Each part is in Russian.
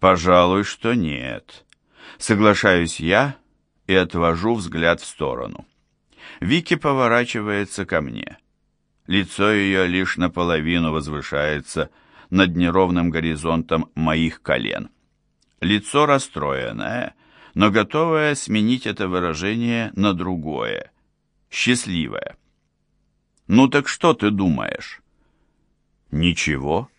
Пожалуй, что нет. Соглашаюсь я и отвожу взгляд в сторону. Вики поворачивается ко мне. Лицо ее лишь наполовину возвышается над неровным горизонтом моих колен. Лицо расстроенное, но готовое сменить это выражение на другое, счастливое. «Ну так что ты думаешь?» «Ничего».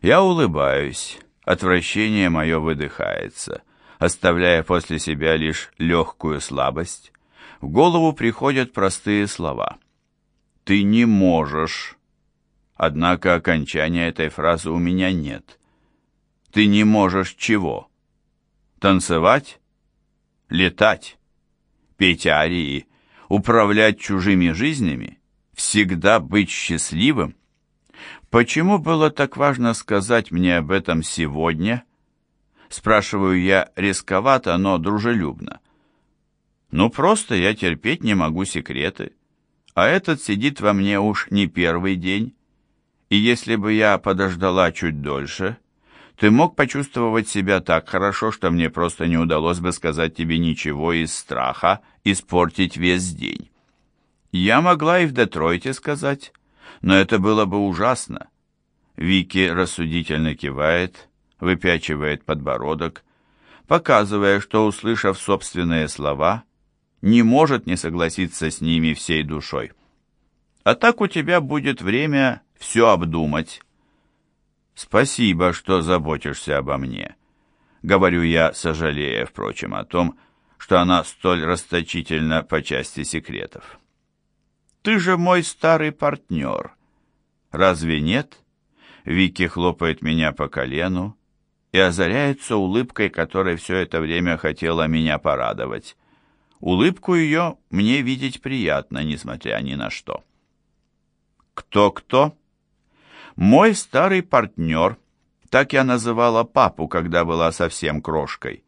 Я улыбаюсь, отвращение мое выдыхается, оставляя после себя лишь легкую слабость. В голову приходят простые слова. «Ты не можешь». Однако окончания этой фразы у меня нет. «Ты не можешь чего?» Танцевать? Летать? Петь арии? Управлять чужими жизнями? Всегда быть счастливым? Почему было так важно сказать мне об этом сегодня? Спрашиваю я рисковато, но дружелюбно. Ну, просто я терпеть не могу секреты. А этот сидит во мне уж не первый день. И если бы я подождала чуть дольше, ты мог почувствовать себя так хорошо, что мне просто не удалось бы сказать тебе ничего из страха испортить весь день. Я могла и в Детройте сказать, но это было бы ужасно. Вики рассудительно кивает, выпячивает подбородок, показывая, что, услышав собственные слова, не может не согласиться с ними всей душой. А так у тебя будет время все обдумать. Спасибо, что заботишься обо мне. Говорю я, сожалея, впрочем, о том, что она столь расточительна по части секретов. Ты же мой старый партнер. Разве нет? Вики хлопает меня по колену и озаряется улыбкой, которой все это время хотела меня порадовать. Улыбку ее мне видеть приятно, несмотря ни на что. Кто-кто? Мой старый партнер, так я называла папу, когда была совсем крошкой.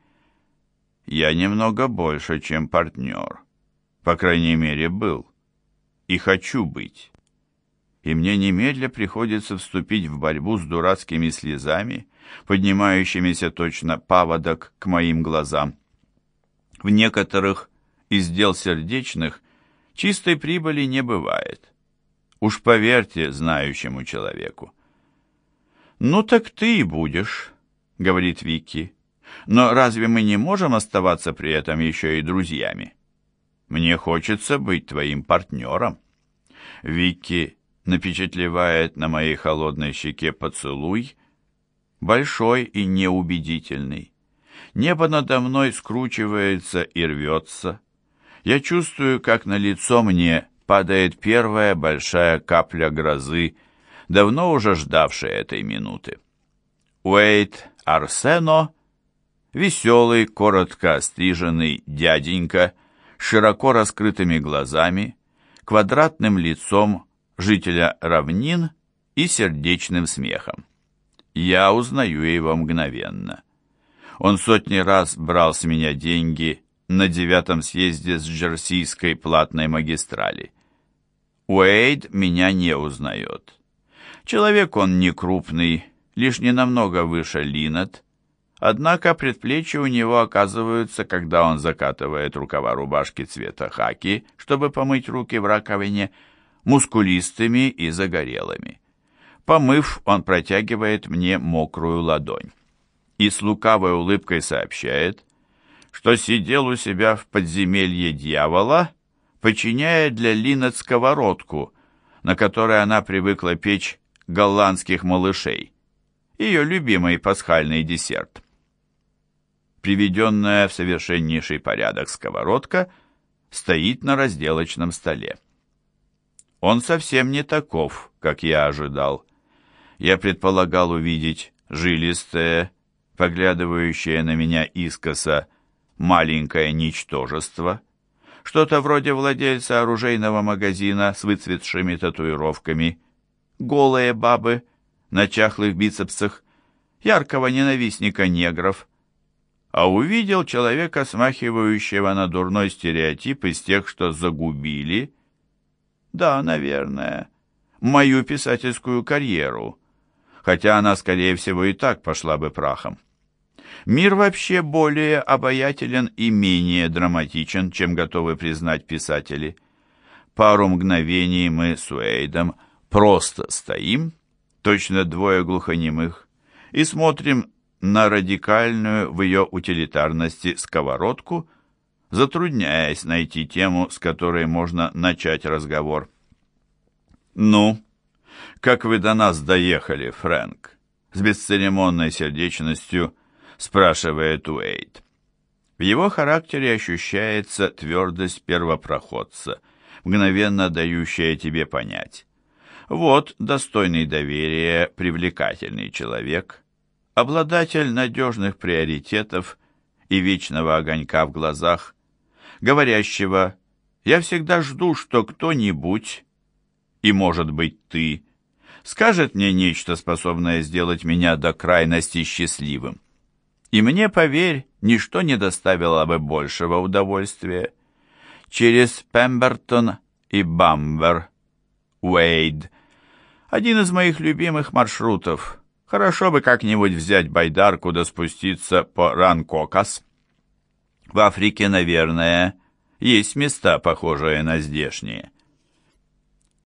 Я немного больше, чем партнер. По крайней мере, был. И хочу быть и мне немедля приходится вступить в борьбу с дурацкими слезами, поднимающимися точно паводок к моим глазам. В некоторых из дел сердечных чистой прибыли не бывает. Уж поверьте знающему человеку. «Ну так ты и будешь», — говорит Вики. «Но разве мы не можем оставаться при этом еще и друзьями? Мне хочется быть твоим партнером». Вики напечатлевает на моей холодной щеке поцелуй, большой и неубедительный. Небо надо мной скручивается и рвется. Я чувствую, как на лицо мне падает первая большая капля грозы, давно уже ждавшая этой минуты. Уэйт Арсено, веселый, коротко остриженный дяденька, широко раскрытыми глазами, квадратным лицом, жителя равнин и сердечным смехом. Я узнаю его мгновенно. Он сотни раз брал с меня деньги на девятом съезде с Джерсийской платной магистрали. Уэйд меня не узнает. Человек он не крупный, лишь не намного выше Линнет, однако предплечья у него оказываются, когда он закатывает рукава рубашки цвета хаки, чтобы помыть руки в раковине, мускулистыми и загорелыми. Помыв, он протягивает мне мокрую ладонь и с лукавой улыбкой сообщает, что сидел у себя в подземелье дьявола, подчиняя для Линет сковородку, на которой она привыкла печь голландских малышей, ее любимый пасхальный десерт. Приведенная в совершеннейший порядок сковородка стоит на разделочном столе. Он совсем не таков, как я ожидал. Я предполагал увидеть жилистое, поглядывающее на меня искоса, маленькое ничтожество, что-то вроде владельца оружейного магазина с выцветшими татуировками, голые бабы на чахлых бицепсах, яркого ненавистника негров, а увидел человека, смахивающего на дурной стереотип из тех, что загубили да, наверное. Мою писательскую карьеру. Хотя она, скорее всего, и так пошла бы прахом. Мир вообще более обаятелен и менее драматичен, чем готовы признать писатели. Пару мгновений мы с Уэйдом просто стоим, точно двое глухонемых, и смотрим на радикальную в ее утилитарности сковородку, затрудняясь найти тему, с которой можно начать разговор. «Ну, как вы до нас доехали, Фрэнк?» С бесцеремонной сердечностью спрашивает Уэйд. В его характере ощущается твердость первопроходца, мгновенно дающая тебе понять. Вот достойный доверия, привлекательный человек, обладатель надежных приоритетов и вечного огонька в глазах, говорящего «Я всегда жду, что кто-нибудь, и, может быть, ты, скажет мне нечто, способное сделать меня до крайности счастливым». И мне, поверь, ничто не доставило бы большего удовольствия. Через Пембертон и Бамбер, Уэйд. Один из моих любимых маршрутов. Хорошо бы как-нибудь взять байдарку да спуститься по Ранкокас. В Африке, наверное, есть места, похожие на здешние.